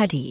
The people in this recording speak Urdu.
حری